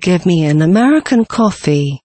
Give me an American coffee.